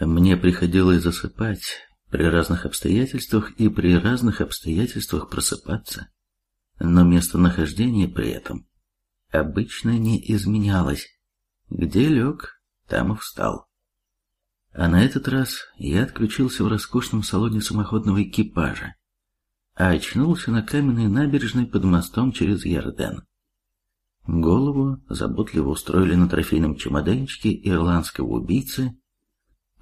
Мне приходилось засыпать при разных обстоятельствах и при разных обстоятельствах просыпаться, но местонахождение при этом обычно не изменялось. Где лег, там и встал. А на этот раз я отключился в роскошном салоне самоходного экипажа, а очнулся на каменной набережной под мостом через Ярден. Голову заботливо устроили на трофейном чемоданчике ирландского убийцы,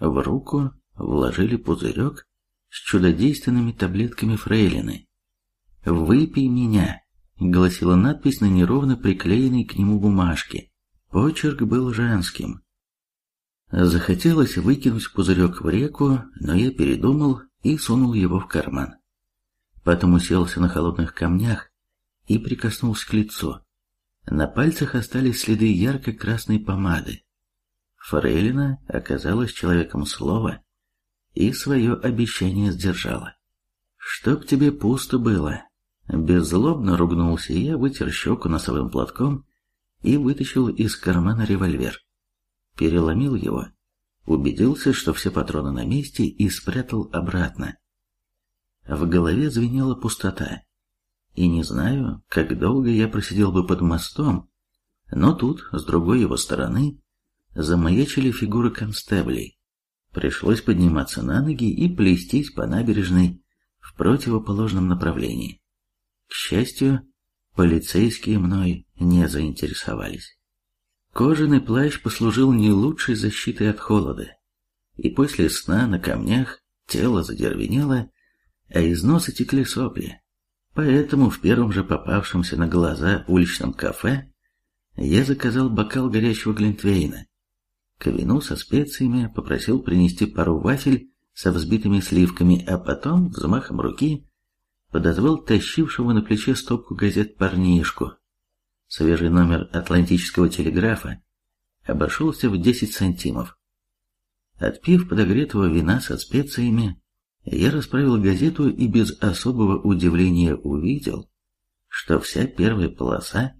в руку вложили пузырек с чудодейственными таблетками фрейлины. «Выпей меня», — гласила надпись на неровно приклеенной к нему бумажке. Почерк был женским. Захотелось выкинуть пузырек в реку, но я передумал и сунул его в карман. Потом уселся на холодных камнях и прикоснулся к лицу. На пальцах остались следы ярко-красной помады. Фрейлина оказалась человеком слова и свое обещание сдержала. «Чтоб тебе пусто было!» Беззлобно ругнулся я, вытер щеку носовым платком и вытащил из кармана револьвер. Переломил его, убедился, что все патроны на месте и спрятал обратно. В голове звенела пустота. И не знаю, как долго я просидел бы под мостом, но тут, с другой его стороны, замаячили фигуры констеблей. Пришлось подниматься на ноги и плестись по набережной в противоположном направлении. К счастью, полицейские мной не заинтересовались. Кожаный плащ послужил не лучшей защитой от холода, и после сна на камнях тело задервенело, а из носа текли сопли. Поэтому в первом же попавшемся на глаза уличном кафе я заказал бокал горячего глинтвейна к вину со специями попросил принести пару вафель со взбитыми сливками, а потом, взмахом руки, подозвал тащившего на плече стопку газет парнишку. Свежий номер Атлантического телеграфа обошелся в 10 сантимов. Отпив подогретого вина со специями, я расправил газету и без особого удивления увидел, что вся первая полоса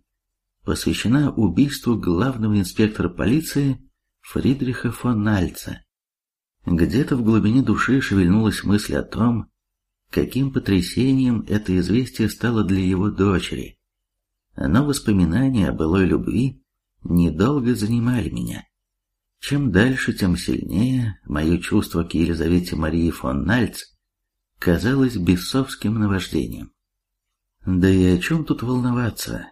посвящена убийству главного инспектора полиции Фридриха фон Нальца. Где-то в глубине души шевельнулась мысль о том, каким потрясением это известие стало для его дочери. Но воспоминания о былой любви недолго занимали меня. Чем дальше, тем сильнее мое чувство к Елизавете Марии фон Нальц казалось бесовским наваждением. Да и о чем тут волноваться?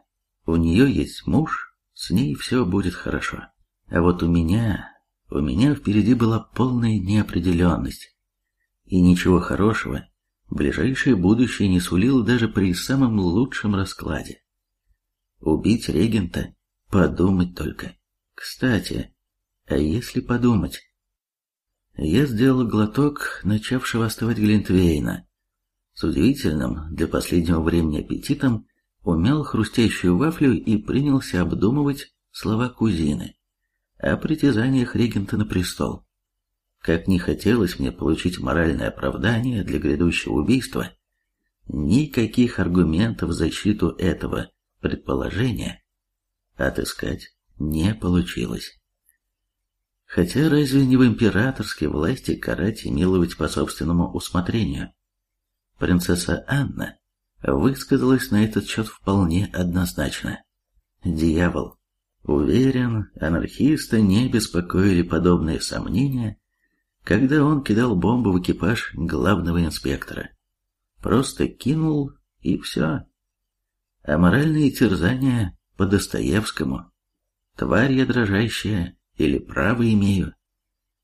У нее есть муж, с ней все будет хорошо. А вот у меня, у меня впереди была полная неопределенность. И ничего хорошего ближайшее будущее не сулило даже при самом лучшем раскладе. Убить регента? Подумать только. Кстати, а если подумать? Я сделал глоток начавшего остывать Глинтвейна. С удивительным для последнего времени аппетитом умял хрустящую вафлю и принялся обдумывать слова кузины о притязаниях регента на престол. Как не хотелось мне получить моральное оправдание для грядущего убийства, никаких аргументов в защиту этого предположения отыскать не получилось. Хотя разве не в императорской власти карать и миловать по собственному усмотрению? Принцесса Анна высказалась на этот счет вполне однозначно. Дьявол Уверен, анархиста не беспокоили подобные сомнения, когда он кидал бомбу в экипаж главного инспектора. Просто кинул и все. А моральные терзания по Достоевскому. Тварь я дрожащая или право имею.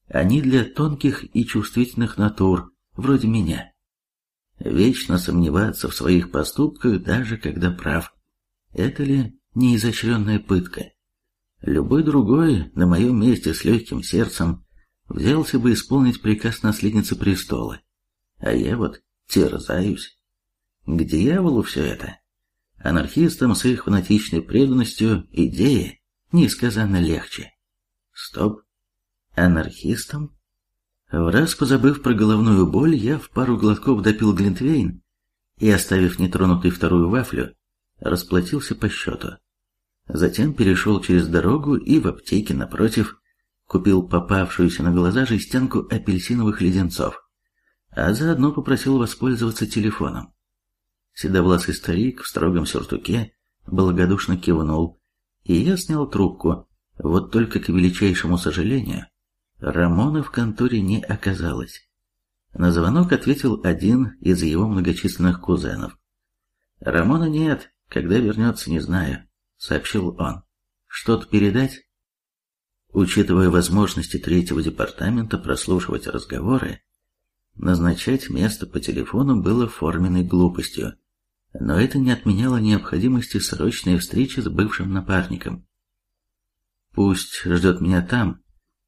Они для тонких и чувствительных натур, вроде меня. Вечно сомневаться в своих поступках, даже когда прав. Это ли не изощренная пытка? Любой другой на моем месте с легким сердцем взялся бы исполнить приказ наследницы престола. А я вот терзаюсь. К дьяволу все это. Анархистам с их фанатичной преданностью идея несказанно легче. Стоп. Анархистам? В раз позабыв про головную боль, я в пару глотков допил глинтвейн и, оставив нетронутой вторую вафлю, расплатился по счету. Затем перешел через дорогу и в аптеке напротив купил попавшуюся на глаза жестянку апельсиновых леденцов, а заодно попросил воспользоваться телефоном. Седовласый старик в строгом сюртуке благодушно кивнул, и я снял трубку, вот только к величайшему сожалению, Рамона в конторе не оказалось. На звонок ответил один из его многочисленных кузенов. «Рамона нет, когда вернется, не знаю», — сообщил он. «Что-то передать?» Учитывая возможности третьего департамента прослушивать разговоры, назначать место по телефону было форменной глупостью, но это не отменяло необходимости срочной встречи с бывшим напарником. «Пусть ждет меня там,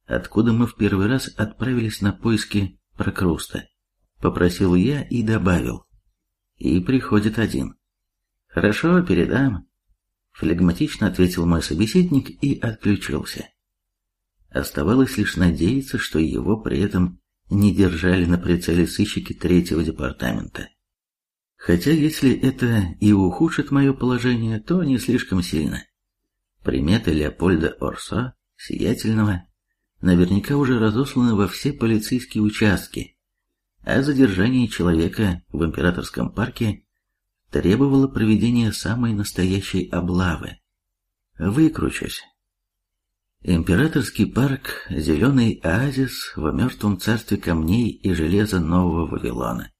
откуда мы в первый раз отправились на поиски Прокруста», — попросил я и добавил. «И приходит один». «Хорошо, передам», — флегматично ответил мой собеседник и отключился. Оставалось лишь надеяться, что его при этом не держали на прицеле сыщики третьего департамента. Хотя если это и ухудшит мое положение, то не слишком сильно. Приметы Леопольда Орсо, сиятельного, наверняка уже разосланы во все полицейские участки, а задержание человека в императорском парке требовало проведения самой настоящей облавы. Выкручусь. Императорский парк – зеленый оазис в мертвом царстве камней и железа Нового Вавилона.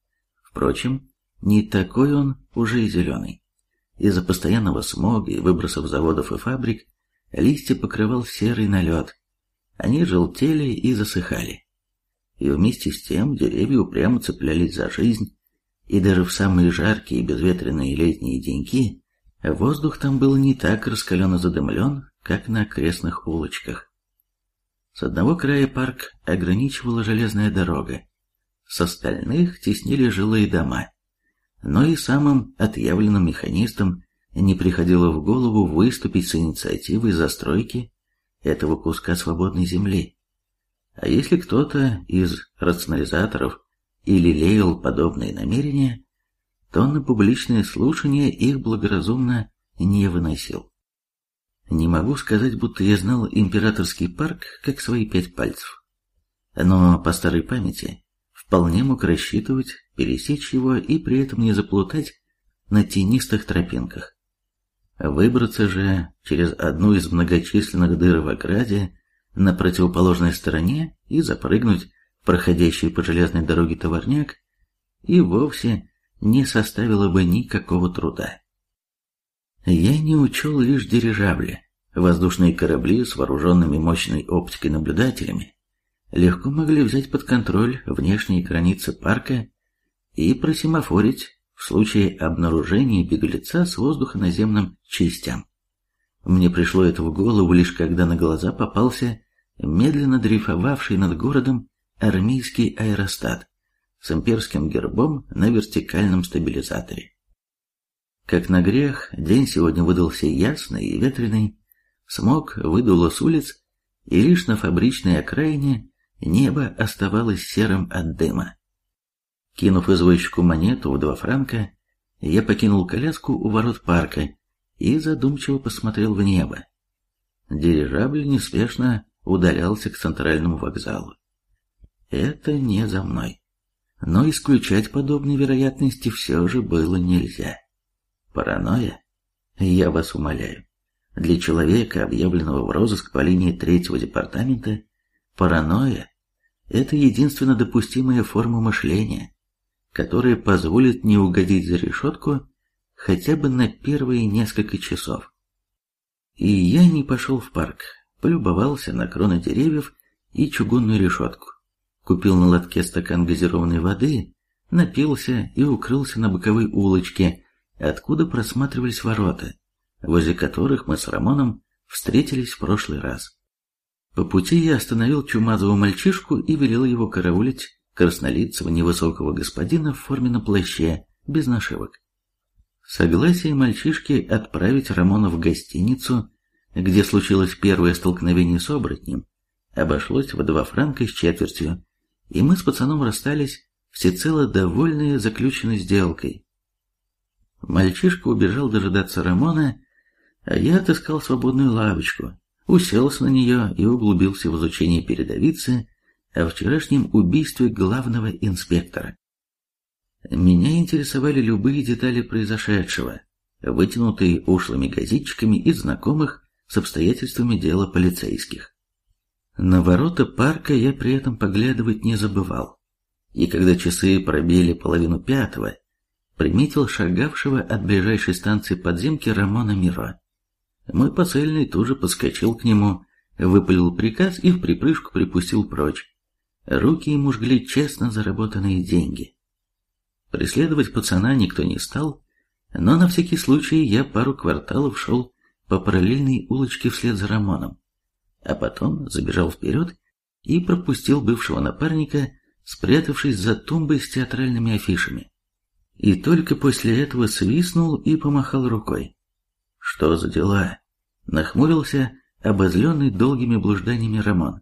Впрочем, не такой он уже и зеленый. Из-за постоянного смога и выбросов заводов и фабрик листья покрывал серый налет. Они желтели и засыхали. И вместе с тем деревья упрямо цеплялись за жизнь, и даже в самые жаркие безветренные летние деньки воздух там был не так раскаленно задымлен, как на окрестных улочках. С одного края парк ограничивала железная дорога, с остальных теснили жилые дома. Но и самым отъявленным механистам не приходило в голову выступить с инициативой застройки этого куска свободной земли. А если кто-то из рационализаторов или лелеял подобные намерения, то на публичное слушание их благоразумно не выносил. Не могу сказать, будто я знал императорский парк как свои пять пальцев. Но по старой памяти вполне мог рассчитывать пересечь его и при этом не заплутать на тенистых тропинках. Выбраться же через одну из многочисленных дыр в ограде на противоположной стороне и запрыгнуть проходящий по железной дороге товарняк и вовсе не составило бы никакого труда. Я не учел лишь дирижабли. Воздушные корабли с вооруженными мощной оптикой наблюдателями легко могли взять под контроль внешние границы парка и просимофорить в случае обнаружения беглеца с воздуха наземным частям. Мне пришло это в голову лишь когда на глаза попался медленно дрейфовавший над городом армейский аэростат с имперским гербом на вертикальном стабилизаторе. Как на грех, день сегодня выдался ясный и ветреный, смог выдуло с улиц, и лишь на фабричной окраине небо оставалось серым от дыма. Кинув извозчику монету в два франка, я покинул коляску у ворот парка и задумчиво посмотрел в небо. Дирижабль неспешно удалялся к центральному вокзалу. Это не за мной. Но исключать подобные вероятности все же было нельзя. Паранойя? Я вас умоляю. Для человека, объявленного в розыск по линии третьего департамента, паранойя – это единственно допустимая форма мышления, которая позволит не угодить за решетку хотя бы на первые несколько часов. И я не пошел в парк, полюбовался на кроны деревьев и чугунную решетку, купил на лотке стакан газированной воды, напился и укрылся на боковой улочке, откуда просматривались ворота, возле которых мы с Рамоном встретились в прошлый раз. По пути я остановил чумазого мальчишку и велел его караулить краснолицего невысокого господина в форменном плаще, без нашивок. Согласие мальчишки отправить Рамона в гостиницу, где случилось первое столкновение с оборотнем, обошлось в два франка с четвертью, и мы с пацаном расстались всецело довольные заключенной сделкой. Мальчишка убежал дожидаться Рамона, а я отыскал свободную лавочку, уселся на нее и углубился в изучение передовицы о вчерашнем убийстве главного инспектора. Меня интересовали любые детали произошедшего, вытянутые ушлыми газетчиками из знакомых с обстоятельствами дела полицейских. На ворота парка я при этом поглядывать не забывал, и когда часы пробили половину пятого, приметил шагавшего от ближайшей станции подземки Рамона Миро. Мой посыльный тут же подскочил к нему, выпалил приказ и в припрыжку припустил прочь. Руки ему жгли честно заработанные деньги. Преследовать пацана никто не стал, но на всякий случай я пару кварталов шел по параллельной улочке вслед за Рамоном, а потом забежал вперед и пропустил бывшего напарника, спрятавшись за тумбой с театральными афишами. И только после этого свистнул и помахал рукой. «Что за дела?» Нахмурился, обозленный долгими блужданиями Рамон.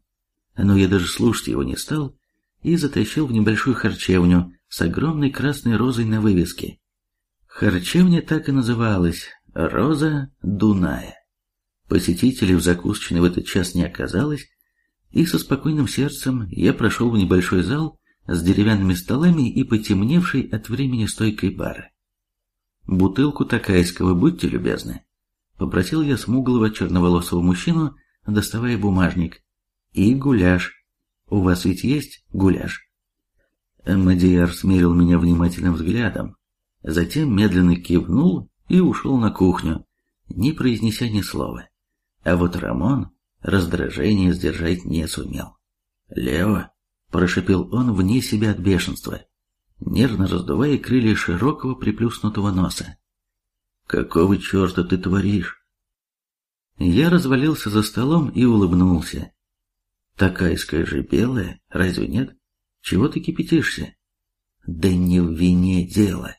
Но я даже слушать его не стал и затащил в небольшую харчевню с огромной красной розой на вывеске. Харчевня так и называлась «Роза Дуная». Посетителей в закусочной в этот час не оказалось, и со спокойным сердцем я прошел в небольшой зал с деревянными столами и потемневшей от времени стойкой бара. «Бутылку такайского, будьте любезны», — попросил я смуглого черноволосого мужчину, доставая бумажник. «И гуляш. У вас ведь есть гуляш?» Мадияр смерил меня внимательным взглядом, затем медленно кивнул и ушел на кухню, не произнеся ни слова. А вот Рамон раздражение сдержать не сумел. «Лео!» — прошипел он вне себя от бешенства, нервно раздувая крылья широкого приплюснутого носа. «Какого черта ты творишь?» Я развалился за столом и улыбнулся. «Такайская же белая, разве нет? Чего ты кипятишься?» «Да не в вине дело.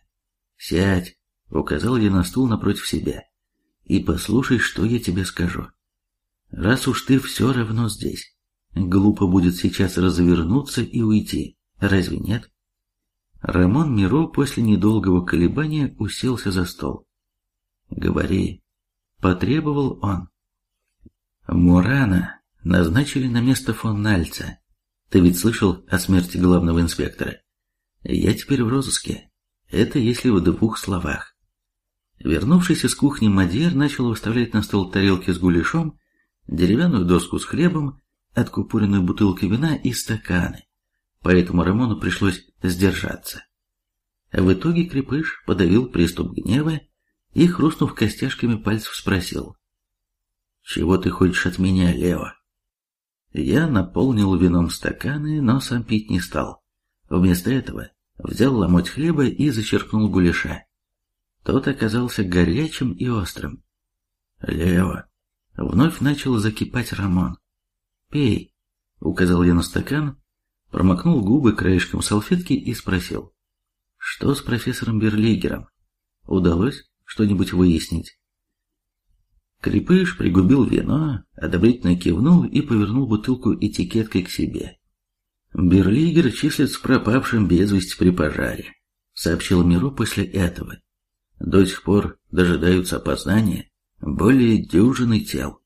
Сядь», — указал я на стул напротив себя, — «и послушай, что я тебе скажу. Раз уж ты все равно здесь, Глупо будет сейчас развернуться и уйти, разве нет? Рамон Миро после недолгого колебания уселся за стол. «Говори», — потребовал он. «Мурана назначили на место фон Нальца. Ты ведь слышал о смерти главного инспектора? Я теперь в розыске. Это если в двух словах». Вернувшись из кухни, Мадьер начал выставлять на стол тарелки с гуляшом, деревянную доску с хлебом откупоренную бутылку вина и стаканы, поэтому Рамону пришлось сдержаться. В итоге Крепыш подавил приступ гнева и, хрустнув костяшками пальцев, спросил. «Чего ты хочешь от меня, Лео?» Я наполнил вином стаканы, но сам пить не стал. Вместо этого взял ломоть хлеба и зачерпнул гуляша. Тот оказался горячим и острым. «Лео!» Вновь начал закипать Рамон. «Пей», — указал я на стакан, промокнул губы краешком салфетки и спросил. «Что с профессором Берлигером? Удалось что-нибудь выяснить?» Крепыш пригубил вино, одобрительно кивнул и повернул бутылку этикеткой к себе. «Берлигер числится пропавшим без вести при пожаре», — сообщил Миру после этого. «До сих пор дожидаются опознания более дюжины тел».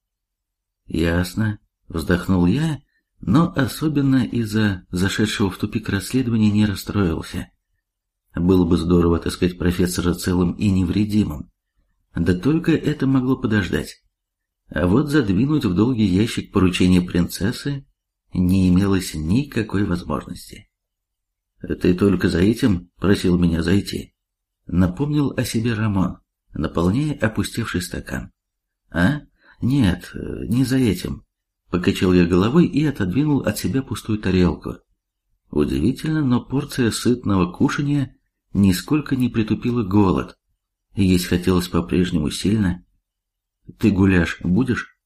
«Ясно», Вздохнул я, но особенно из-за зашедшего в тупик расследования не расстроился. Было бы здорово отыскать профессора целым и невредимым. Да только это могло подождать. А вот задвинуть в долгий ящик поручение принцессы не имелось никакой возможности. «Ты только за этим просил меня зайти?» Напомнил о себе Рамон, наполняя опустевший стакан. «А? Нет, не за этим. Покачал я головой и отодвинул от себя пустую тарелку. Удивительно, но порция сытного кушания нисколько не притупила голод. Есть хотелось по-прежнему сильно. «Ты гуляш будешь?»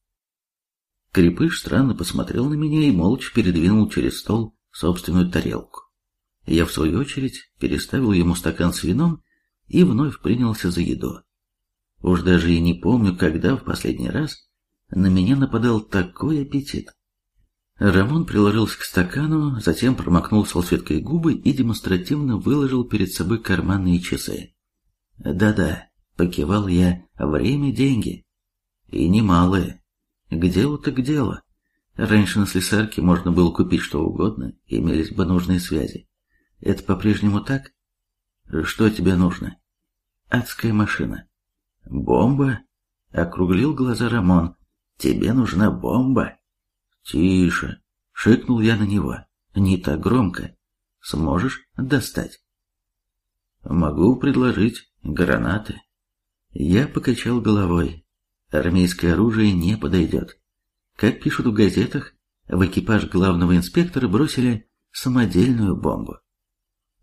Крепыш странно посмотрел на меня и молча передвинул через стол собственную тарелку. Я, в свою очередь, переставил ему стакан с вином и вновь принялся за еду. Уж даже и не помню, когда в последний раз на меня нападал такой аппетит. Рамон приложился к стакану, затем промокнул салфеткой губы и демонстративно выложил перед собой карманные часы. «Да-да», — покивал я, — «время — деньги. И немалые. К делу так к делу. Раньше на слесарке можно было купить что угодно, имелись бы нужные связи. Это по-прежнему так? Что тебе нужно? Адская машина. Бомба? Округлил глаза Рамон. Тебе нужна бомба? Тише. Шикнул я на него. Не так громко. Сможешь достать? Могу предложить гранаты. Я покачал головой. Армейское оружие не подойдет. Как пишут в газетах, в экипаж главного инспектора бросили самодельную бомбу.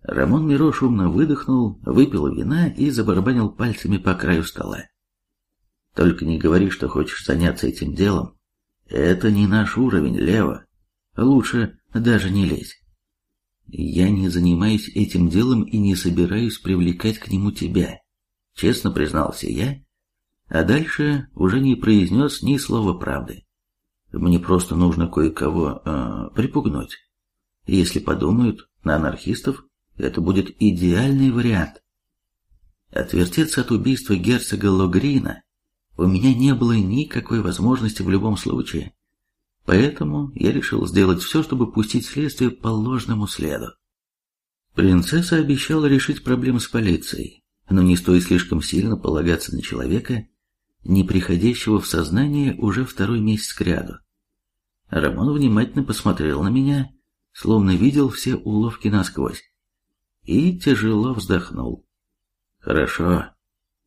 Рамон Миро шумно выдохнул, выпил вина и забарабанил пальцами по краю стола. «Только не говори, что хочешь заняться этим делом. Это не наш уровень, Лева. Лучше даже не лезь. Я не занимаюсь этим делом и не собираюсь привлекать к нему тебя», — честно признался я, а дальше уже не произнес ни слова правды. Мне просто нужно кое-кого э, припугнуть. Если подумают на анархистов, это будет идеальный вариант. Отвертеться от убийства герцога Логрина у меня не было никакой возможности в любом случае, поэтому я решил сделать все, чтобы пустить следствие по ложному следу. Принцесса обещала решить проблемы с полицией, но не стоит слишком сильно полагаться на человека, не приходящего в сознание уже второй месяц кряду. Рамон внимательно посмотрел на меня, словно видел все уловки насквозь, и тяжело вздохнул. «Хорошо».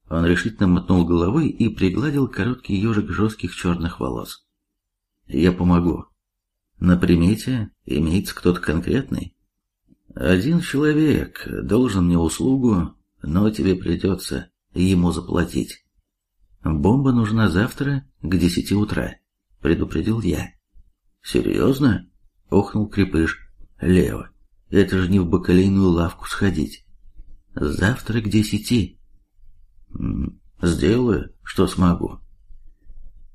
Он решительно мотнул головой и пригладил короткий ежик жестких черных волос. «Я помогу. На примете имеется кто-то конкретный? Один человек должен мне услугу, но тебе придется ему заплатить. Бомба нужна завтра к десяти утра», — предупредил я. «Серьезно?» — охнул Крепыш. «Лево, это же не в бакалейную лавку сходить. Завтра к десяти». «Сделаю, что смогу».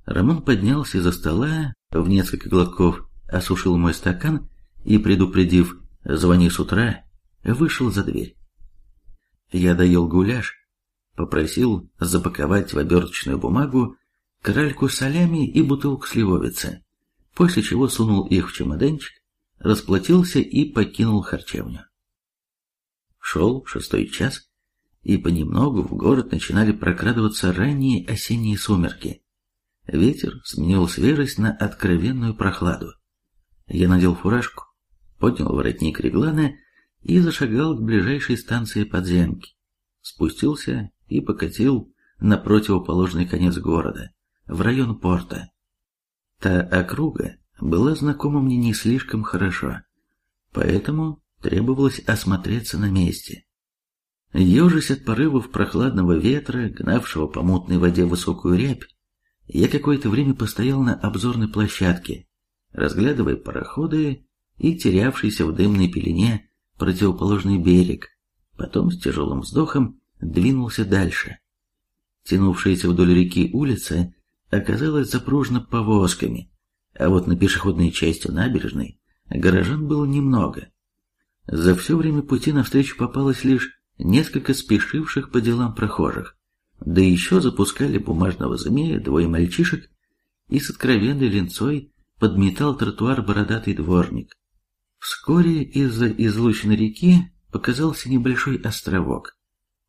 Рамон поднялся из-за стола, в несколько глотков осушил мой стакан и, предупредив «звони с утра», вышел за дверь. Я доел гуляш, попросил запаковать в оберточную бумагу кральку солями и бутылку сливовицы после чего сунул их в чемоданчик, расплатился и покинул харчевню. Шел шестой час, и понемногу в город начинали прокрадываться ранние осенние сумерки. Ветер сменил свежесть на откровенную прохладу. Я надел фуражку, поднял воротник реглана и зашагал к ближайшей станции подземки. Спустился и покатил на противоположный конец города, в район порта. Та округа была знакома мне не слишком хорошо, поэтому требовалось осмотреться на месте. Ежась от порывов прохладного ветра, гнавшего по мутной воде высокую рябь, я какое-то время постоял на обзорной площадке, разглядывая пароходы и терявшийся в дымной пелене противоположный берег, потом с тяжелым вздохом двинулся дальше. Тянувшаяся вдоль реки улица оказалась запружена повозками, а вот на пешеходной части набережной горожан было немного. За все время пути навстречу попалось лишь несколько спешивших по делам прохожих, да еще запускали бумажного змея двое мальчишек и с откровенной линцой подметал тротуар бородатый дворник. Вскоре из-за излученной реки показался небольшой островок,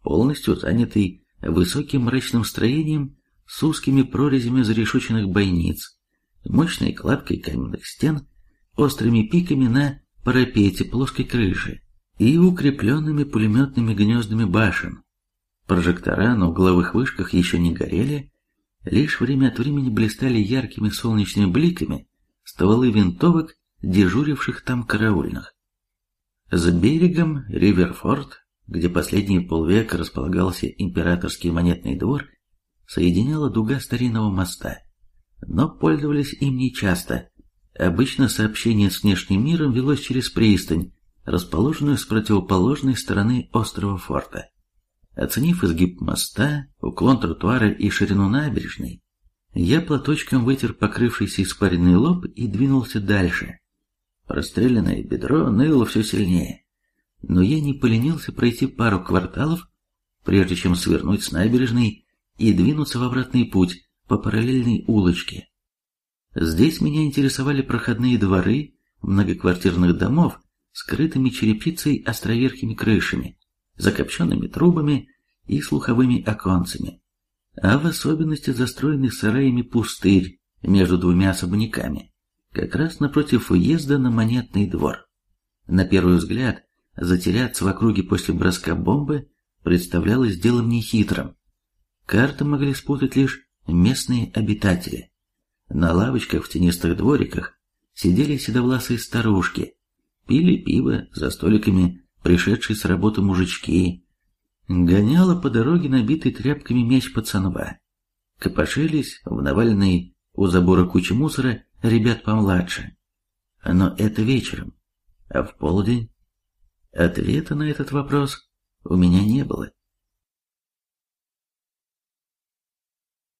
полностью занятый высоким мрачным строением с узкими прорезями зарешоченных бойниц, мощной кладкой каменных стен, острыми пиками на парапете плоской крыши и укрепленными пулеметными гнездами башен. Прожектора на угловых вышках еще не горели, лишь время от времени блистали яркими солнечными бликами стволы винтовок, дежуривших там караульных. За берегом Риверфорд, где последние полвека располагался императорский монетный двор, соединяла дуга старинного моста, но пользовались им нечасто. Обычно сообщение с внешним миром велось через пристань, расположенную с противоположной стороны острова форта. Оценив изгиб моста, уклон тротуара и ширину набережной, я платочком вытер покрывшийся испаренный лоб и двинулся дальше. Простреленное бедро ныло все сильнее, но я не поленился пройти пару кварталов, прежде чем свернуть с набережной и двинуться в обратный путь по параллельной улочке. Здесь меня интересовали проходные дворы многоквартирных домов с крытыми черепицей островерхими крышами, закопченными трубами и слуховыми оконцами, а в особенности застроенный сараями пустырь между двумя особняками, как раз напротив уезда на Монетный двор. На первый взгляд, затеряться в округе после броска бомбы представлялось делом нехитрым. Карты могли спутать лишь местные обитатели. На лавочках в тенистых двориках сидели седовласые старушки, пили пиво за столиками пришедшие с работы мужички, гоняла по дороге набитый тряпками мяч пацанва, копошились в наваленной у забора кучи мусора ребят помладше. Но это вечером, а в полдень? Ответа на этот вопрос у меня не было.